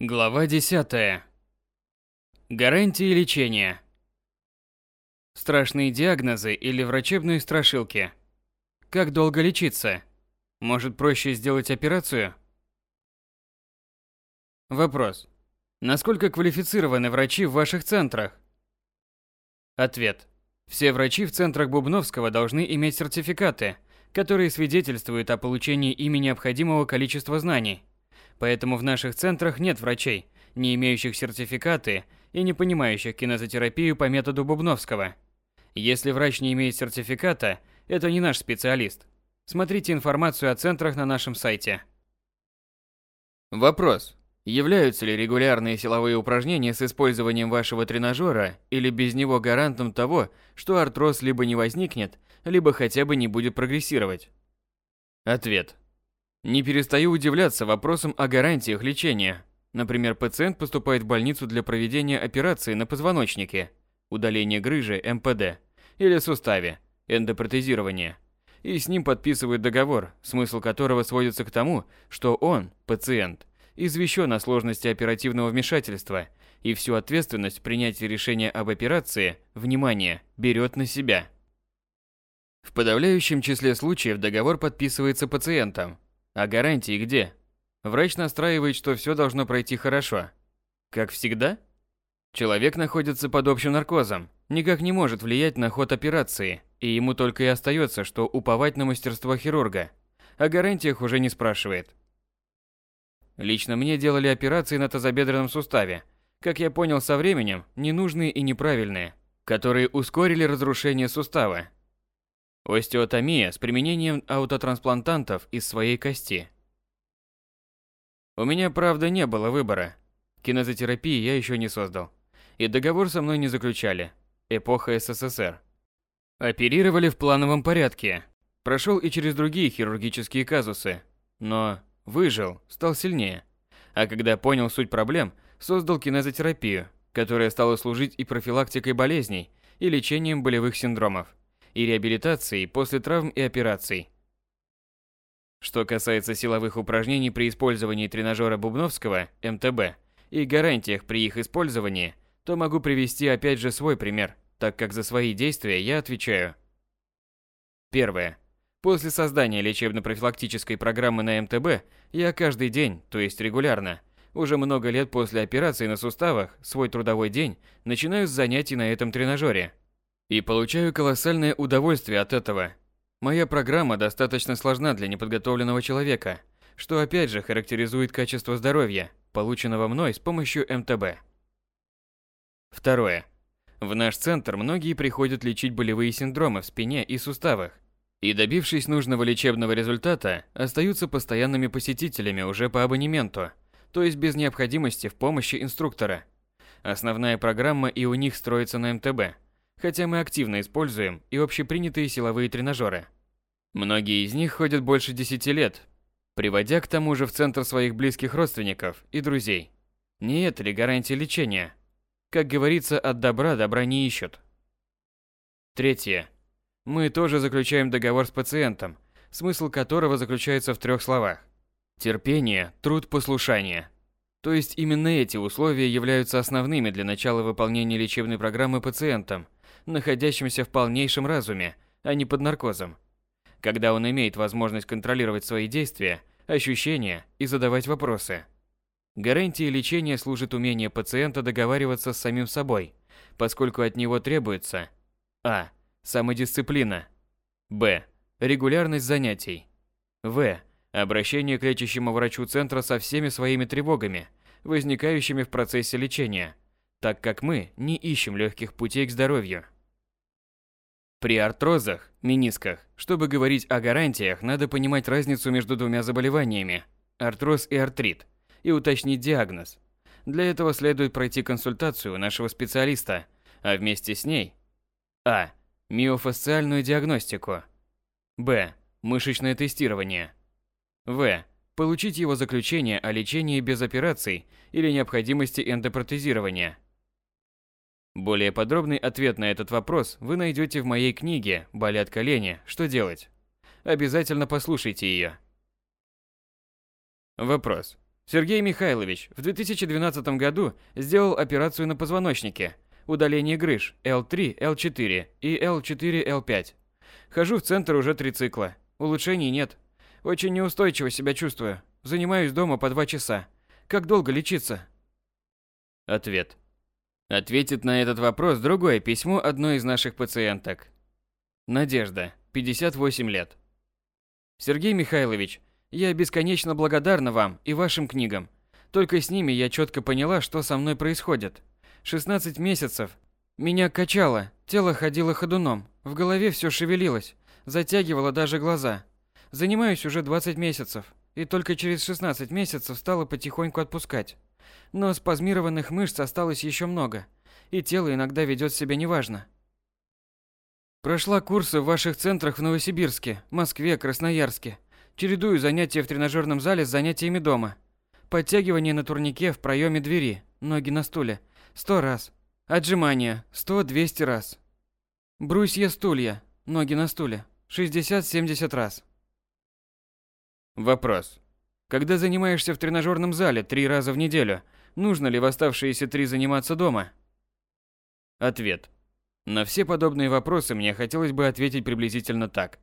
Глава 10. Гарантии лечения. Страшные диагнозы или врачебные страшилки. Как долго лечиться? Может, проще сделать операцию? Вопрос. Насколько квалифицированы врачи в ваших центрах? Ответ. Все врачи в центрах Бубновского должны иметь сертификаты, которые свидетельствуют о получении ими необходимого количества знаний – Поэтому в наших центрах нет врачей, не имеющих сертификаты и не понимающих кинезотерапию по методу Бубновского. Если врач не имеет сертификата, это не наш специалист. Смотрите информацию о центрах на нашем сайте. Вопрос. Являются ли регулярные силовые упражнения с использованием вашего тренажера или без него гарантом того, что артроз либо не возникнет, либо хотя бы не будет прогрессировать? Ответ. Не перестаю удивляться вопросам о гарантиях лечения. Например, пациент поступает в больницу для проведения операции на позвоночнике, удаления грыжи МПД или суставе, эндопротезирование, и с ним подписывает договор, смысл которого сводится к тому, что он, пациент, извещен о сложности оперативного вмешательства и всю ответственность в принятии решения об операции, внимание, берет на себя. В подавляющем числе случаев договор подписывается пациентом, а гарантии где? Врач настраивает, что все должно пройти хорошо. Как всегда? Человек находится под общим наркозом, никак не может влиять на ход операции, и ему только и остается, что уповать на мастерство хирурга. О гарантиях уже не спрашивает. Лично мне делали операции на тазобедренном суставе. Как я понял со временем, ненужные и неправильные, которые ускорили разрушение сустава, Остеотомия с применением аутотрансплантантов из своей кости. У меня, правда, не было выбора. Кинезотерапии я еще не создал. И договор со мной не заключали. Эпоха СССР. Оперировали в плановом порядке. Прошел и через другие хирургические казусы. Но выжил, стал сильнее. А когда понял суть проблем, создал кинезотерапию, которая стала служить и профилактикой болезней, и лечением болевых синдромов и реабилитацией после травм и операций. Что касается силовых упражнений при использовании тренажера Бубновского, МТБ, и гарантиях при их использовании, то могу привести опять же свой пример, так как за свои действия я отвечаю. Первое. После создания лечебно-профилактической программы на МТБ я каждый день, то есть регулярно, уже много лет после операции на суставах, свой трудовой день начинаю с занятий на этом тренажере – и получаю колоссальное удовольствие от этого. Моя программа достаточно сложна для неподготовленного человека, что опять же характеризует качество здоровья, полученного мной с помощью МТБ. Второе. В наш центр многие приходят лечить болевые синдромы в спине и суставах, и добившись нужного лечебного результата, остаются постоянными посетителями уже по абонементу, то есть без необходимости в помощи инструктора. Основная программа и у них строится на МТБ – хотя мы активно используем и общепринятые силовые тренажеры. Многие из них ходят больше 10 лет, приводя к тому же в центр своих близких родственников и друзей. Не это ли гарантия лечения? Как говорится, от добра добра не ищут. Третье. Мы тоже заключаем договор с пациентом, смысл которого заключается в трех словах. Терпение, труд, послушание. То есть именно эти условия являются основными для начала выполнения лечебной программы пациентом, находящимся в полнейшем разуме, а не под наркозом. Когда он имеет возможность контролировать свои действия, ощущения и задавать вопросы. Гарантией лечения служит умение пациента договариваться с самим собой, поскольку от него требуется а. Самодисциплина б. Регулярность занятий в. Обращение к лечащему врачу центра со всеми своими тревогами, возникающими в процессе лечения, так как мы не ищем легких путей к здоровью. При артрозах, менисках, чтобы говорить о гарантиях, надо понимать разницу между двумя заболеваниями – артроз и артрит, и уточнить диагноз. Для этого следует пройти консультацию у нашего специалиста, а вместе с ней – а. Миофасциальную диагностику б. Мышечное тестирование в. Получить его заключение о лечении без операций или необходимости эндопротезирования – более подробный ответ на этот вопрос вы найдете в моей книге «Болят колени. Что делать?». Обязательно послушайте ее. Вопрос. Сергей Михайлович в 2012 году сделал операцию на позвоночнике, удаление грыж L3, L4 и L4, L5. Хожу в центр уже три цикла. Улучшений нет. Очень неустойчиво себя чувствую. Занимаюсь дома по два часа. Как долго лечиться? Ответ. Ответит на этот вопрос другое письмо одной из наших пациенток. Надежда, 58 лет. Сергей Михайлович, я бесконечно благодарна вам и вашим книгам. Только с ними я четко поняла, что со мной происходит. 16 месяцев. Меня качало, тело ходило ходуном, в голове все шевелилось, затягивало даже глаза. Занимаюсь уже 20 месяцев, и только через 16 месяцев стало потихоньку отпускать. Но спазмированных мышц осталось еще много, и тело иногда ведет себя неважно. Прошла курсы в ваших центрах в Новосибирске, Москве, Красноярске. Чередую занятия в тренажерном зале с занятиями дома. Подтягивание на турнике в проеме двери, ноги на стуле. Сто раз. Отжимания. Сто-двести раз. Брусья стулья, ноги на стуле. 60-70 раз. Вопрос. Когда занимаешься в тренажерном зале три раза в неделю, нужно ли в оставшиеся три заниматься дома? Ответ. На все подобные вопросы мне хотелось бы ответить приблизительно так.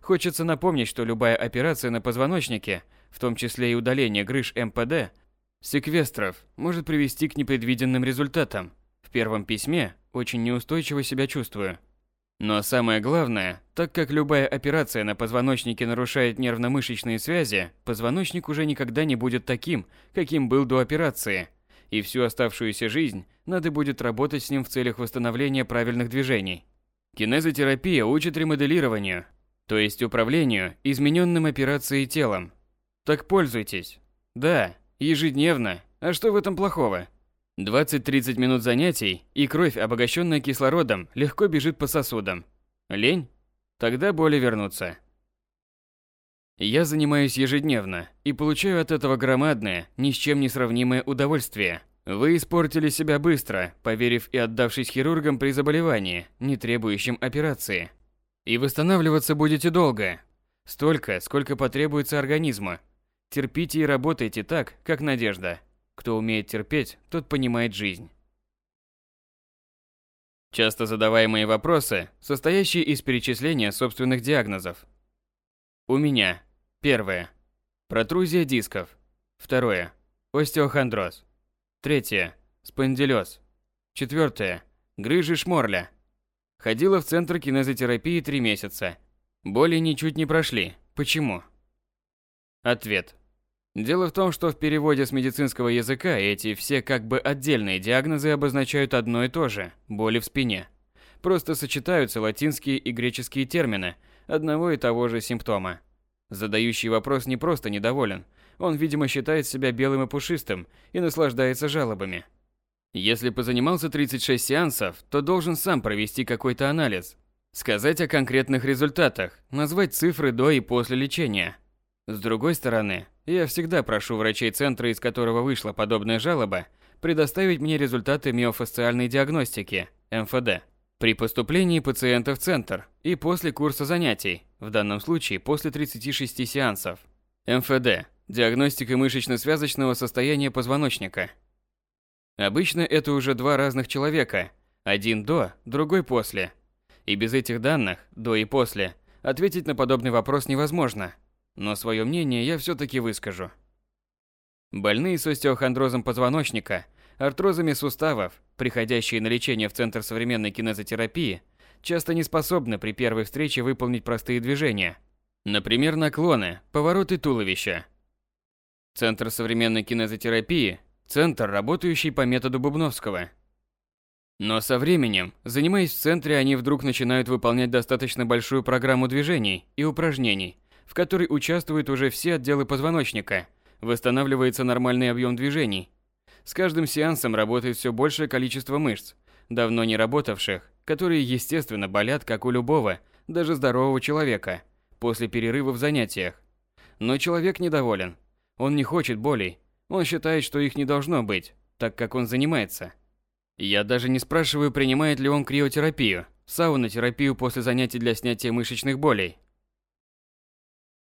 Хочется напомнить, что любая операция на позвоночнике, в том числе и удаление грыж МПД, секвестров, может привести к непредвиденным результатам. В первом письме очень неустойчиво себя чувствую. Но самое главное, так как любая операция на позвоночнике нарушает нервно-мышечные связи, позвоночник уже никогда не будет таким, каким был до операции. И всю оставшуюся жизнь надо будет работать с ним в целях восстановления правильных движений. Кинезотерапия учит ремоделированию, то есть управлению измененным операцией телом. Так пользуйтесь. Да, ежедневно. А что в этом плохого? 20-30 минут занятий, и кровь, обогащенная кислородом, легко бежит по сосудам. Лень? Тогда боли вернутся. Я занимаюсь ежедневно и получаю от этого громадное, ни с чем не сравнимое удовольствие. Вы испортили себя быстро, поверив и отдавшись хирургам при заболевании, не требующем операции. И восстанавливаться будете долго. Столько, сколько потребуется организму. Терпите и работайте так, как Надежда. Кто умеет терпеть, тот понимает жизнь. Часто задаваемые вопросы, состоящие из перечисления собственных диагнозов. У меня. Первое. Протрузия дисков. Второе. Остеохондроз. Третье. Спондилез. Четвертое. Грыжи шморля. Ходила в центр кинезотерапии три месяца. Боли ничуть не прошли. Почему? Ответ. Дело в том, что в переводе с медицинского языка эти все как бы отдельные диагнозы обозначают одно и то же – боли в спине. Просто сочетаются латинские и греческие термины одного и того же симптома. Задающий вопрос не просто недоволен, он, видимо, считает себя белым и пушистым и наслаждается жалобами. Если позанимался 36 сеансов, то должен сам провести какой-то анализ, сказать о конкретных результатах, назвать цифры до и после лечения. С другой стороны, я всегда прошу врачей центра, из которого вышла подобная жалоба, предоставить мне результаты миофасциальной диагностики, МФД, при поступлении пациента в центр и после курса занятий, в данном случае после 36 сеансов. МФД – диагностика мышечно-связочного состояния позвоночника – Обычно это уже два разных человека, один до, другой после. И без этих данных, до и после, ответить на подобный вопрос невозможно. Но свое мнение я все-таки выскажу. Больные с остеохондрозом позвоночника, артрозами суставов, приходящие на лечение в Центр современной кинезотерапии, часто не способны при первой встрече выполнить простые движения. Например, наклоны, повороты туловища. Центр современной кинезотерапии Центр, работающий по методу Бубновского. Но со временем, занимаясь в центре, они вдруг начинают выполнять достаточно большую программу движений и упражнений, в которой участвуют уже все отделы позвоночника, восстанавливается нормальный объем движений. С каждым сеансом работает все большее количество мышц, давно не работавших, которые, естественно, болят, как у любого, даже здорового человека, после перерыва в занятиях. Но человек недоволен. Он не хочет болей, он считает, что их не должно быть, так как он занимается. Я даже не спрашиваю, принимает ли он криотерапию, саунотерапию после занятий для снятия мышечных болей.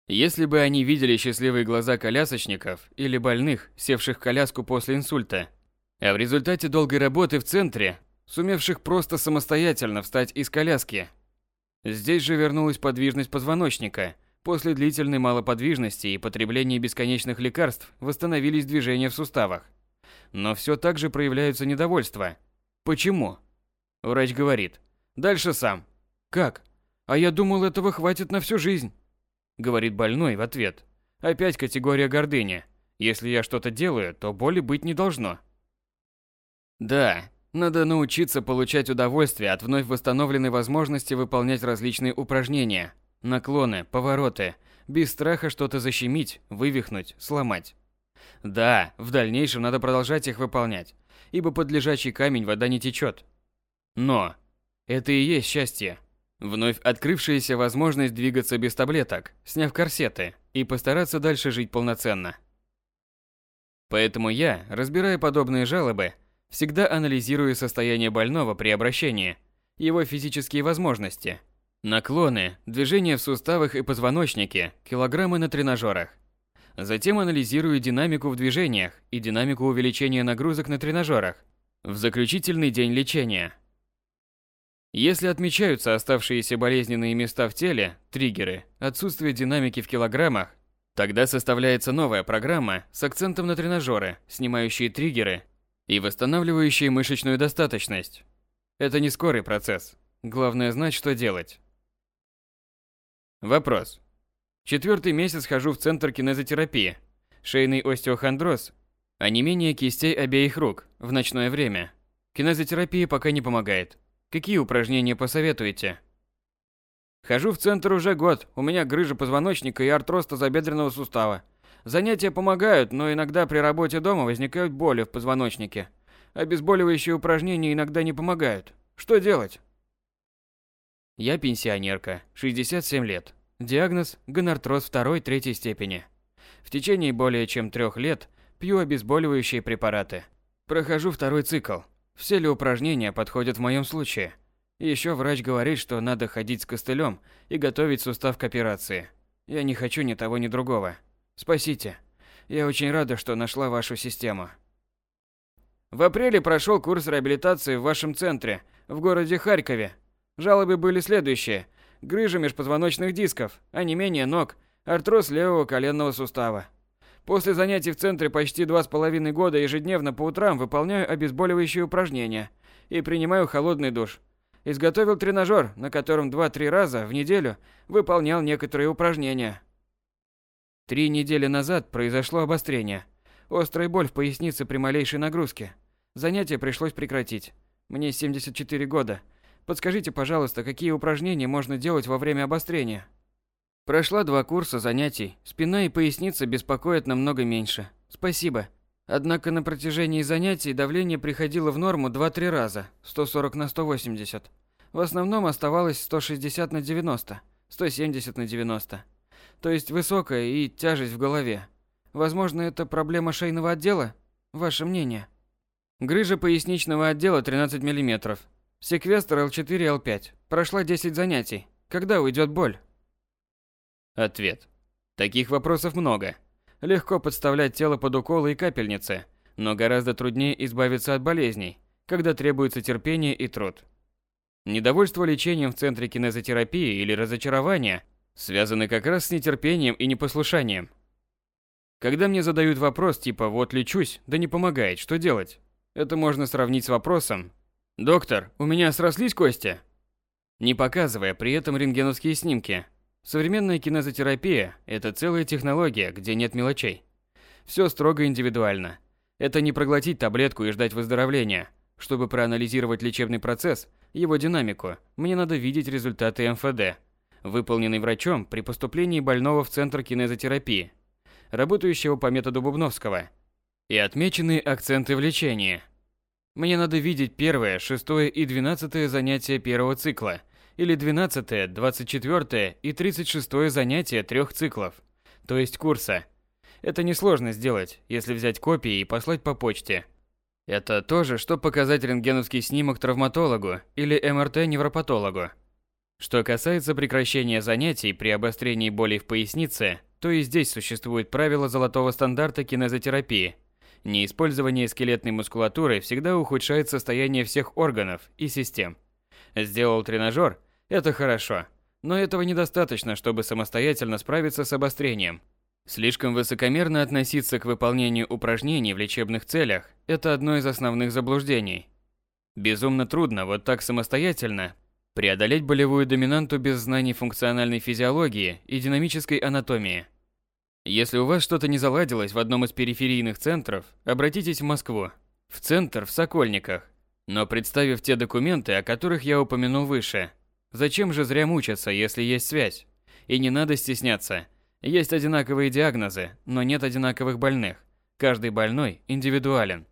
Если бы они видели счастливые глаза колясочников или больных, севших в коляску после инсульта, а в результате долгой работы в центре, сумевших просто самостоятельно встать из коляски. Здесь же вернулась подвижность позвоночника. После длительной малоподвижности и потребления бесконечных лекарств восстановились движения в суставах. Но все так же проявляются недовольства. Почему? Врач говорит. Дальше сам. Как? А я думал, этого хватит на всю жизнь. Говорит больной в ответ. Опять категория гордыни. Если я что-то делаю, то боли быть не должно. Да, надо научиться получать удовольствие от вновь восстановленной возможности выполнять различные упражнения, наклоны, повороты, без страха что-то защемить, вывихнуть, сломать. Да, в дальнейшем надо продолжать их выполнять, ибо под лежачий камень вода не течет. Но это и есть счастье. Вновь открывшаяся возможность двигаться без таблеток, сняв корсеты, и постараться дальше жить полноценно. Поэтому я, разбирая подобные жалобы, Всегда анализирую состояние больного при обращении, его физические возможности, наклоны, движения в суставах и позвоночнике, килограммы на тренажерах. Затем анализирую динамику в движениях и динамику увеличения нагрузок на тренажерах в заключительный день лечения. Если отмечаются оставшиеся болезненные места в теле, триггеры, отсутствие динамики в килограммах, тогда составляется новая программа с акцентом на тренажеры, снимающие триггеры и восстанавливающие мышечную достаточность. Это не скорый процесс. Главное знать, что делать. Вопрос. Четвертый месяц хожу в центр кинезотерапии. Шейный остеохондроз, а не менее кистей обеих рук в ночное время. Кинезотерапия пока не помогает. Какие упражнения посоветуете? Хожу в центр уже год. У меня грыжа позвоночника и артроз тазобедренного сустава. Занятия помогают, но иногда при работе дома возникают боли в позвоночнике. Обезболивающие упражнения иногда не помогают. Что делать? Я пенсионерка, 67 лет. Диагноз – гонартроз 2-3 степени. В течение более чем трех лет пью обезболивающие препараты. Прохожу второй цикл. Все ли упражнения подходят в моем случае? Еще врач говорит, что надо ходить с костылем и готовить сустав к операции. Я не хочу ни того, ни другого. Спасите. Я очень рада, что нашла вашу систему. В апреле прошел курс реабилитации в вашем центре, в городе Харькове. Жалобы были следующие. Грыжа межпозвоночных дисков, а не менее ног, артроз левого коленного сустава. После занятий в центре почти два с половиной года ежедневно по утрам выполняю обезболивающие упражнения и принимаю холодный душ. Изготовил тренажер, на котором 2-3 раза в неделю выполнял некоторые упражнения. Три недели назад произошло обострение. Острая боль в пояснице при малейшей нагрузке. Занятия пришлось прекратить. Мне 74 года. Подскажите, пожалуйста, какие упражнения можно делать во время обострения? Прошла два курса занятий. Спина и поясница беспокоят намного меньше. Спасибо. Однако на протяжении занятий давление приходило в норму 2-3 раза, 140 на 180. В основном оставалось 160 на 90, 170 на 90 то есть высокая и тяжесть в голове. Возможно, это проблема шейного отдела? Ваше мнение? Грыжа поясничного отдела 13 мм. Секвестр L4 L5. Прошла 10 занятий. Когда уйдет боль? Ответ. Таких вопросов много. Легко подставлять тело под уколы и капельницы, но гораздо труднее избавиться от болезней, когда требуется терпение и труд. Недовольство лечением в центре кинезотерапии или разочарование связаны как раз с нетерпением и непослушанием. Когда мне задают вопрос типа «вот лечусь», да не помогает, что делать? Это можно сравнить с вопросом «Доктор, у меня срослись кости?» Не показывая при этом рентгеновские снимки. Современная кинезотерапия – это целая технология, где нет мелочей. Все строго индивидуально. Это не проглотить таблетку и ждать выздоровления. Чтобы проанализировать лечебный процесс, его динамику, мне надо видеть результаты МФД – выполненный врачом при поступлении больного в Центр кинезотерапии, работающего по методу Бубновского, и отмеченные акценты в лечении. Мне надо видеть первое, шестое и двенадцатое занятие первого цикла, или двенадцатое, двадцать четвертое и тридцать шестое занятие трех циклов, то есть курса. Это несложно сделать, если взять копии и послать по почте. Это то же, что показать рентгеновский снимок травматологу или МРТ невропатологу. Что касается прекращения занятий при обострении боли в пояснице, то и здесь существует правило золотого стандарта кинезотерапии. Неиспользование скелетной мускулатуры всегда ухудшает состояние всех органов и систем. Сделал тренажер – это хорошо, но этого недостаточно, чтобы самостоятельно справиться с обострением. Слишком высокомерно относиться к выполнению упражнений в лечебных целях – это одно из основных заблуждений. Безумно трудно вот так самостоятельно преодолеть болевую доминанту без знаний функциональной физиологии и динамической анатомии. Если у вас что-то не заладилось в одном из периферийных центров, обратитесь в Москву, в центр в Сокольниках. Но представив те документы, о которых я упомянул выше, зачем же зря мучиться, если есть связь? И не надо стесняться. Есть одинаковые диагнозы, но нет одинаковых больных. Каждый больной индивидуален.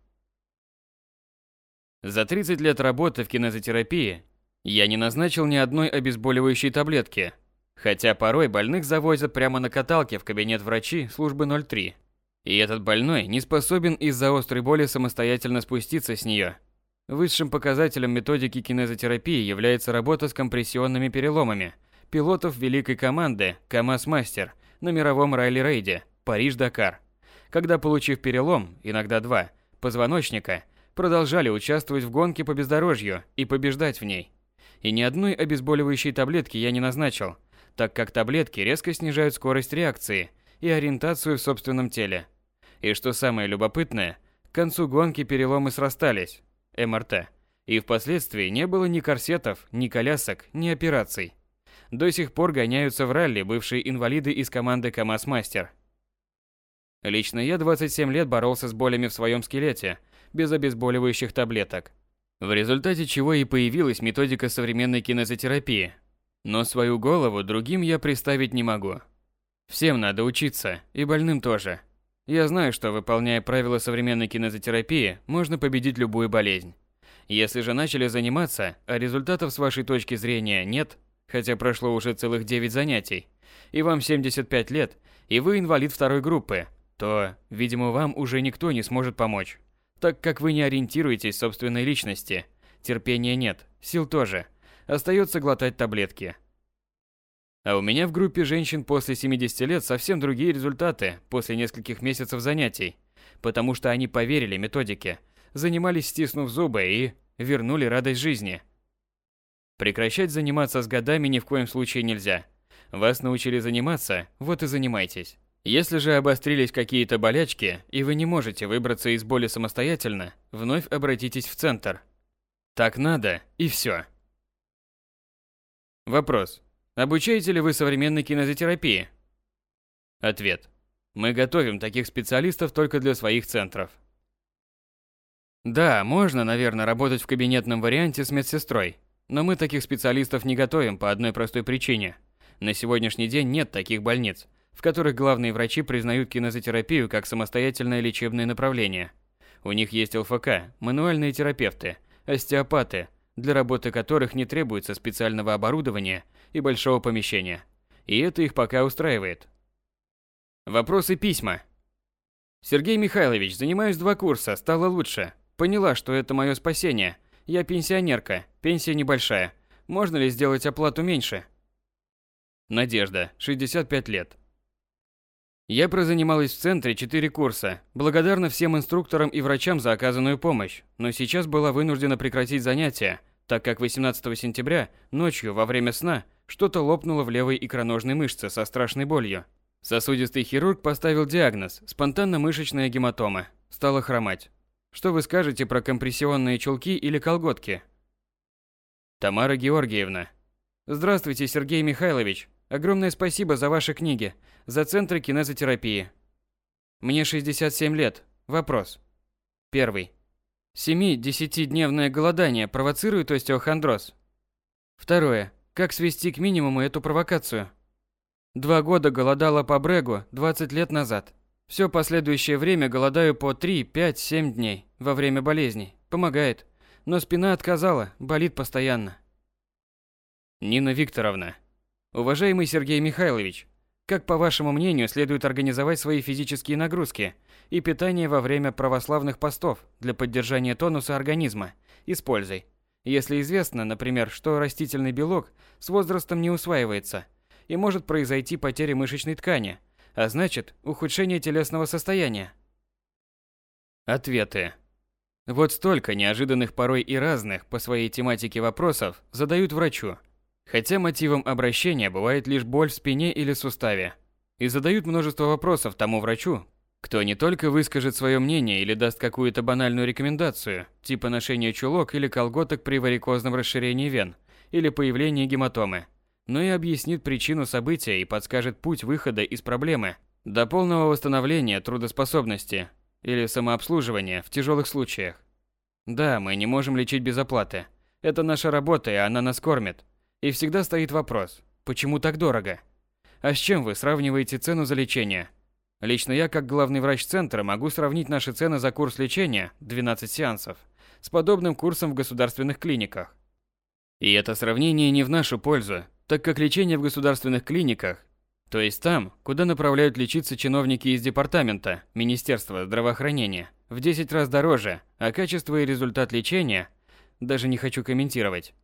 За 30 лет работы в кинезотерапии я не назначил ни одной обезболивающей таблетки, хотя порой больных завозят прямо на каталке в кабинет врачи службы 03. И этот больной не способен из-за острой боли самостоятельно спуститься с нее. Высшим показателем методики кинезотерапии является работа с компрессионными переломами пилотов великой команды КАМАЗ-мастер на мировом ралли-рейде Париж-Дакар. Когда, получив перелом, иногда два, позвоночника, продолжали участвовать в гонке по бездорожью и побеждать в ней и ни одной обезболивающей таблетки я не назначил, так как таблетки резко снижают скорость реакции и ориентацию в собственном теле. И что самое любопытное, к концу гонки переломы срастались, МРТ, и впоследствии не было ни корсетов, ни колясок, ни операций. До сих пор гоняются в ралли бывшие инвалиды из команды КамАЗ-мастер. Лично я 27 лет боролся с болями в своем скелете, без обезболивающих таблеток. В результате чего и появилась методика современной кинезотерапии. Но свою голову другим я представить не могу. Всем надо учиться, и больным тоже. Я знаю, что выполняя правила современной кинезотерапии, можно победить любую болезнь. Если же начали заниматься, а результатов с вашей точки зрения нет, хотя прошло уже целых 9 занятий, и вам 75 лет, и вы инвалид второй группы, то, видимо, вам уже никто не сможет помочь так как вы не ориентируетесь в собственной личности. Терпения нет, сил тоже. Остается глотать таблетки. А у меня в группе женщин после 70 лет совсем другие результаты после нескольких месяцев занятий, потому что они поверили методике, занимались стиснув зубы и вернули радость жизни. Прекращать заниматься с годами ни в коем случае нельзя. Вас научили заниматься, вот и занимайтесь. Если же обострились какие-то болячки, и вы не можете выбраться из боли самостоятельно, вновь обратитесь в центр. Так надо, и все. Вопрос. Обучаете ли вы современной кинезотерапии? Ответ. Мы готовим таких специалистов только для своих центров. Да, можно, наверное, работать в кабинетном варианте с медсестрой, но мы таких специалистов не готовим по одной простой причине. На сегодняшний день нет таких больниц, в которых главные врачи признают кинезотерапию как самостоятельное лечебное направление. У них есть ЛФК, мануальные терапевты, остеопаты, для работы которых не требуется специального оборудования и большого помещения. И это их пока устраивает. Вопросы письма. Сергей Михайлович, занимаюсь два курса, стало лучше. Поняла, что это мое спасение. Я пенсионерка, пенсия небольшая. Можно ли сделать оплату меньше? Надежда, 65 лет. Я прозанималась в центре 4 курса, благодарна всем инструкторам и врачам за оказанную помощь, но сейчас была вынуждена прекратить занятия, так как 18 сентября, ночью, во время сна, что-то лопнуло в левой икроножной мышце со страшной болью. Сосудистый хирург поставил диагноз – спонтанно-мышечная гематома. Стала хромать. Что вы скажете про компрессионные чулки или колготки? Тамара Георгиевна. Здравствуйте, Сергей Михайлович. Огромное спасибо за ваши книги, за центры кинезотерапии. Мне 67 лет. Вопрос. Первый. 7-10-дневное голодание провоцирует остеохондроз? Второе. Как свести к минимуму эту провокацию? Два года голодала по брегу 20 лет назад. Все последующее время голодаю по 3, 5, 7 дней во время болезней. Помогает. Но спина отказала, болит постоянно. Нина Викторовна, Уважаемый Сергей Михайлович, как по вашему мнению следует организовать свои физические нагрузки и питание во время православных постов для поддержания тонуса организма и с пользой? Если известно, например, что растительный белок с возрастом не усваивается и может произойти потеря мышечной ткани, а значит, ухудшение телесного состояния. Ответы. Вот столько неожиданных порой и разных по своей тематике вопросов задают врачу, хотя мотивом обращения бывает лишь боль в спине или суставе. И задают множество вопросов тому врачу, кто не только выскажет свое мнение или даст какую-то банальную рекомендацию, типа ношения чулок или колготок при варикозном расширении вен или появлении гематомы, но и объяснит причину события и подскажет путь выхода из проблемы до полного восстановления трудоспособности или самообслуживания в тяжелых случаях. Да, мы не можем лечить без оплаты. Это наша работа, и она нас кормит. И всегда стоит вопрос, почему так дорого? А с чем вы сравниваете цену за лечение? Лично я, как главный врач центра, могу сравнить наши цены за курс лечения, 12 сеансов, с подобным курсом в государственных клиниках. И это сравнение не в нашу пользу, так как лечение в государственных клиниках, то есть там, куда направляют лечиться чиновники из департамента, Министерства здравоохранения, в 10 раз дороже, а качество и результат лечения даже не хочу комментировать.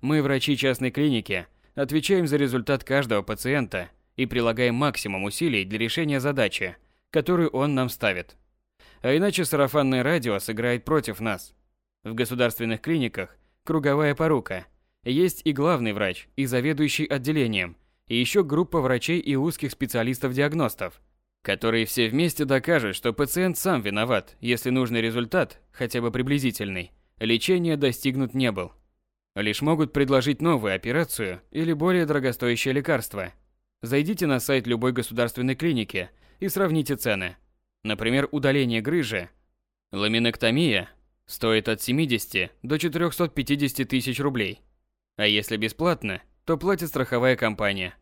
Мы, врачи частной клиники, отвечаем за результат каждого пациента и прилагаем максимум усилий для решения задачи, которую он нам ставит. А иначе сарафанное радио сыграет против нас. В государственных клиниках круговая порука. Есть и главный врач, и заведующий отделением, и еще группа врачей и узких специалистов-диагностов, которые все вместе докажут, что пациент сам виноват, если нужный результат, хотя бы приблизительный, лечения достигнут не был. Лишь могут предложить новую операцию или более дорогостоящее лекарство – Зайдите на сайт любой государственной клиники и сравните цены. Например, удаление грыжи. Ламиноктомия стоит от 70 до 450 тысяч рублей. А если бесплатно, то платит страховая компания.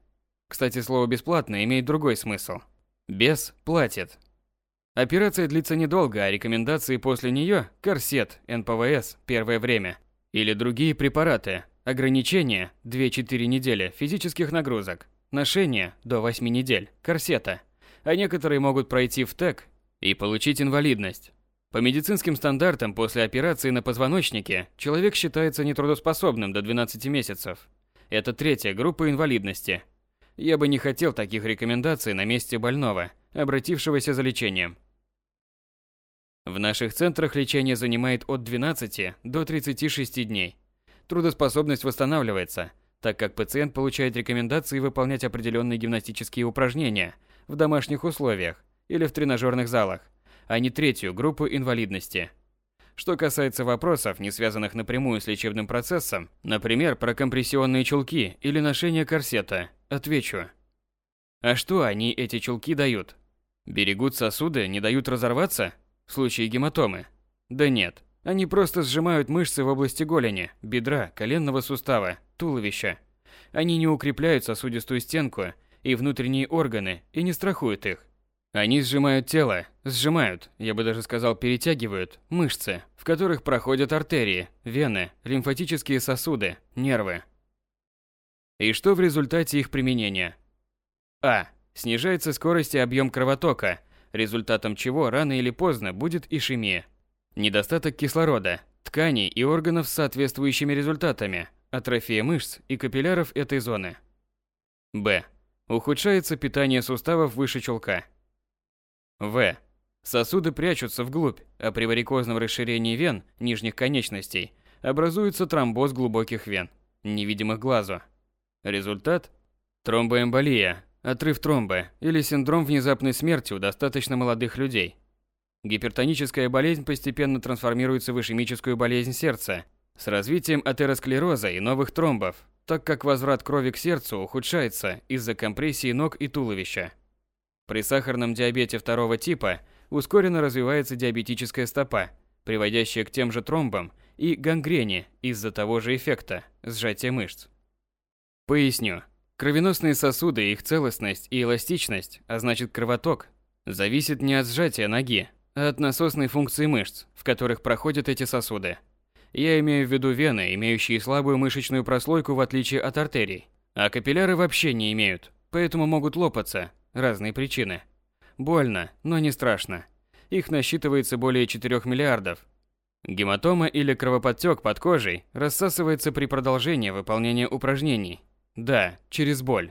Кстати, слово «бесплатно» имеет другой смысл. Без платит. Операция длится недолго, а рекомендации после нее – корсет, НПВС, первое время. Или другие препараты. Ограничения – 2-4 недели физических нагрузок. Ношение до 8 недель, корсета, а некоторые могут пройти в ТЭК и получить инвалидность. По медицинским стандартам после операции на позвоночнике человек считается нетрудоспособным до 12 месяцев. Это третья группа инвалидности. Я бы не хотел таких рекомендаций на месте больного, обратившегося за лечением. В наших центрах лечение занимает от 12 до 36 дней. Трудоспособность восстанавливается, так как пациент получает рекомендации выполнять определенные гимнастические упражнения в домашних условиях или в тренажерных залах, а не третью группу инвалидности. Что касается вопросов, не связанных напрямую с лечебным процессом, например, про компрессионные чулки или ношение корсета, отвечу. А что они, эти чулки, дают? Берегут сосуды, не дают разорваться? В случае гематомы? Да нет, они просто сжимают мышцы в области голени, бедра, коленного сустава, туловища. Они не укрепляют сосудистую стенку и внутренние органы и не страхуют их. Они сжимают тело, сжимают, я бы даже сказал перетягивают, мышцы, в которых проходят артерии, вены, лимфатические сосуды, нервы. И что в результате их применения? А. Снижается скорость и объем кровотока, результатом чего рано или поздно будет ишемия. Недостаток кислорода, тканей и органов с соответствующими результатами, атрофия мышц и капилляров этой зоны. Б. Ухудшается питание суставов выше чулка. В. Сосуды прячутся вглубь, а при варикозном расширении вен нижних конечностей образуется тромбоз глубоких вен, невидимых глазу. Результат – тромбоэмболия, отрыв тромба или синдром внезапной смерти у достаточно молодых людей – Гипертоническая болезнь постепенно трансформируется в ишемическую болезнь сердца с развитием атеросклероза и новых тромбов, так как возврат крови к сердцу ухудшается из-за компрессии ног и туловища. При сахарном диабете второго типа ускоренно развивается диабетическая стопа, приводящая к тем же тромбам и гангрене из-за того же эффекта – сжатия мышц. Поясню. Кровеносные сосуды, их целостность и эластичность, а значит кровоток, зависит не от сжатия ноги, от насосной функции мышц, в которых проходят эти сосуды. Я имею в виду вены, имеющие слабую мышечную прослойку в отличие от артерий. А капилляры вообще не имеют, поэтому могут лопаться. Разные причины. Больно, но не страшно. Их насчитывается более 4 миллиардов. Гематома или кровоподтек под кожей рассасывается при продолжении выполнения упражнений. Да, через боль.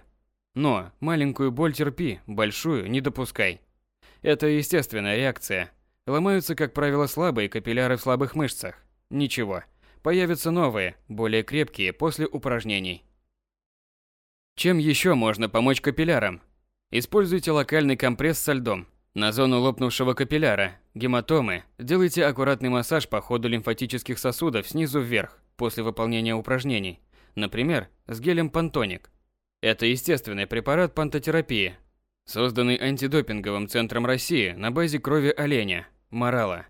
Но маленькую боль терпи, большую не допускай. Это естественная реакция. Ломаются, как правило, слабые капилляры в слабых мышцах. Ничего, появятся новые, более крепкие после упражнений. Чем еще можно помочь капиллярам? Используйте локальный компресс со льдом. На зону лопнувшего капилляра, гематомы, делайте аккуратный массаж по ходу лимфатических сосудов снизу вверх после выполнения упражнений. Например, с гелем Пантоник. Это естественный препарат пантотерапии, созданный антидопинговым центром России на базе крови оленя, морала.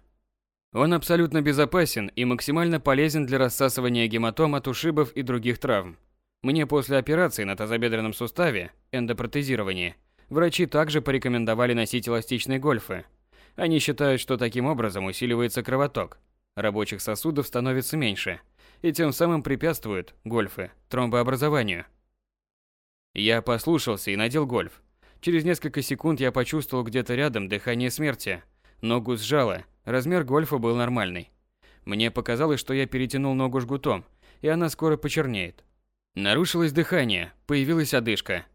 Он абсолютно безопасен и максимально полезен для рассасывания гематом от ушибов и других травм. Мне после операции на тазобедренном суставе, эндопротезирования, Врачи также порекомендовали носить эластичные гольфы. Они считают, что таким образом усиливается кровоток, рабочих сосудов становится меньше, и тем самым препятствуют, гольфы, тромбообразованию. Я послушался и надел гольф. Через несколько секунд я почувствовал где-то рядом дыхание смерти. Ногу сжало, размер гольфа был нормальный. Мне показалось, что я перетянул ногу жгутом, и она скоро почернеет. Нарушилось дыхание, появилась одышка.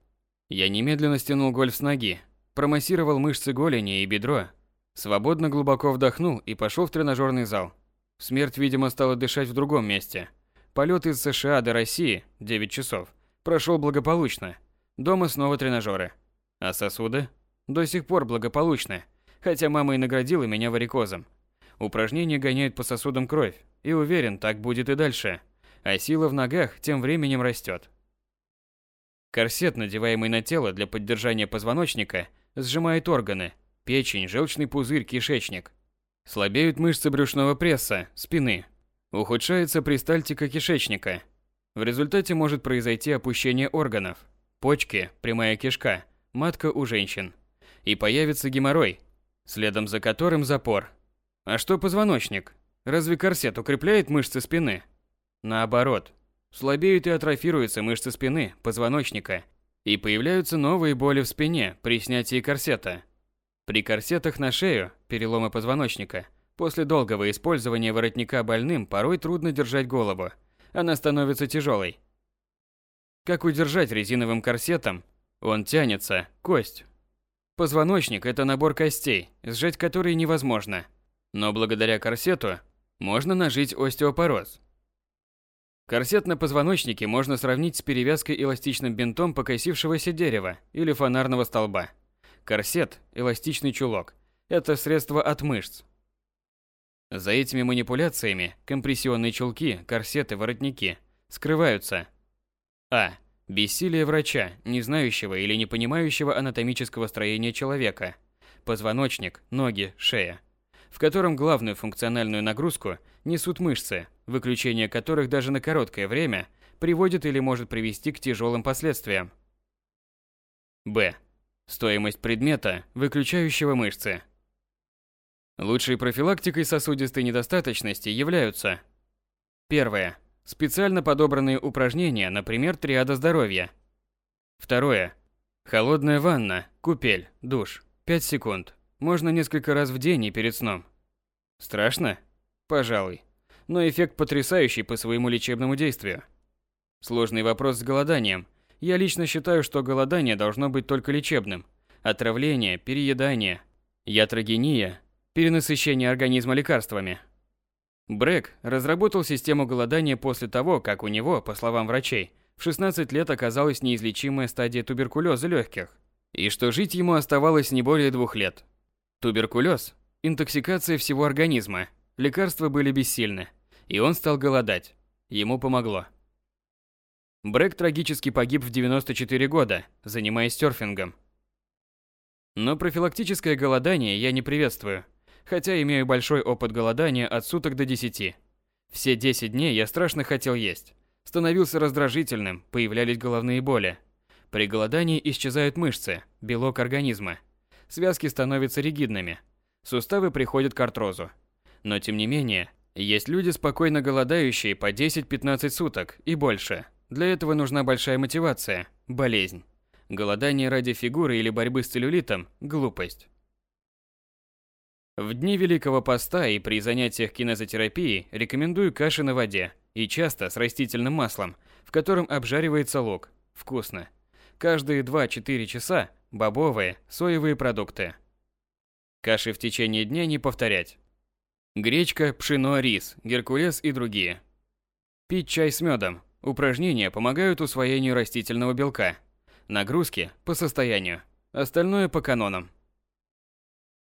Я немедленно стянул гольф с ноги, промассировал мышцы голени и бедро, свободно глубоко вдохнул и пошел в тренажерный зал. Смерть, видимо, стала дышать в другом месте. Полет из США до России, 9 часов, прошел благополучно. Дома снова тренажеры. А сосуды? До сих пор благополучны, хотя мама и наградила меня варикозом. Упражнения гоняют по сосудам кровь, и уверен, так будет и дальше. А сила в ногах тем временем растет. Корсет, надеваемый на тело для поддержания позвоночника, сжимает органы – печень, желчный пузырь, кишечник. Слабеют мышцы брюшного пресса, спины. Ухудшается пристальтика кишечника. В результате может произойти опущение органов. Почки, прямая кишка, матка у женщин. И появится геморрой, следом за которым запор. А что позвоночник? Разве корсет укрепляет мышцы спины? Наоборот, Слабеют и атрофируются мышцы спины, позвоночника, и появляются новые боли в спине при снятии корсета. При корсетах на шею, переломы позвоночника, после долгого использования воротника больным порой трудно держать голову, она становится тяжелой. Как удержать резиновым корсетом? Он тянется, кость. Позвоночник – это набор костей, сжать которые невозможно. Но благодаря корсету можно нажить остеопороз, Корсет на позвоночнике можно сравнить с перевязкой эластичным бинтом покосившегося дерева или фонарного столба. Корсет, эластичный чулок – это средство от мышц. За этими манипуляциями компрессионные чулки, корсеты, воротники скрываются А. Бессилие врача, не знающего или не понимающего анатомического строения человека. Позвоночник, ноги, шея. В котором главную функциональную нагрузку несут мышцы, выключение которых даже на короткое время приводит или может привести к тяжелым последствиям. Б. Стоимость предмета, выключающего мышцы. Лучшей профилактикой сосудистой недостаточности являются Первое. Специально подобранные упражнения, например, триада здоровья. Второе. Холодная ванна, купель, душ. 5 секунд. Можно несколько раз в день и перед сном. Страшно? Пожалуй но эффект потрясающий по своему лечебному действию. Сложный вопрос с голоданием. Я лично считаю, что голодание должно быть только лечебным. Отравление, переедание, ятрогения, перенасыщение организма лекарствами. Брэк разработал систему голодания после того, как у него, по словам врачей, в 16 лет оказалась неизлечимая стадия туберкулеза легких, и что жить ему оставалось не более двух лет. Туберкулез – интоксикация всего организма – Лекарства были бессильны, и он стал голодать. Ему помогло. Брэк трагически погиб в 94 года, занимаясь серфингом. Но профилактическое голодание я не приветствую, хотя имею большой опыт голодания от суток до 10. Все 10 дней я страшно хотел есть. Становился раздражительным, появлялись головные боли. При голодании исчезают мышцы, белок организма. Связки становятся ригидными. Суставы приходят к артрозу. Но тем не менее, есть люди, спокойно голодающие по 10-15 суток и больше. Для этого нужна большая мотивация, болезнь. Голодание ради фигуры или борьбы с целлюлитом – глупость. В дни Великого Поста и при занятиях кинезотерапией рекомендую каши на воде и часто с растительным маслом, в котором обжаривается лук. Вкусно. Каждые 2-4 часа бобовые, соевые продукты. Каши в течение дня не повторять. Гречка, пшено, рис, геркулес и другие. Пить чай с медом. Упражнения помогают усвоению растительного белка. Нагрузки по состоянию. Остальное по канонам.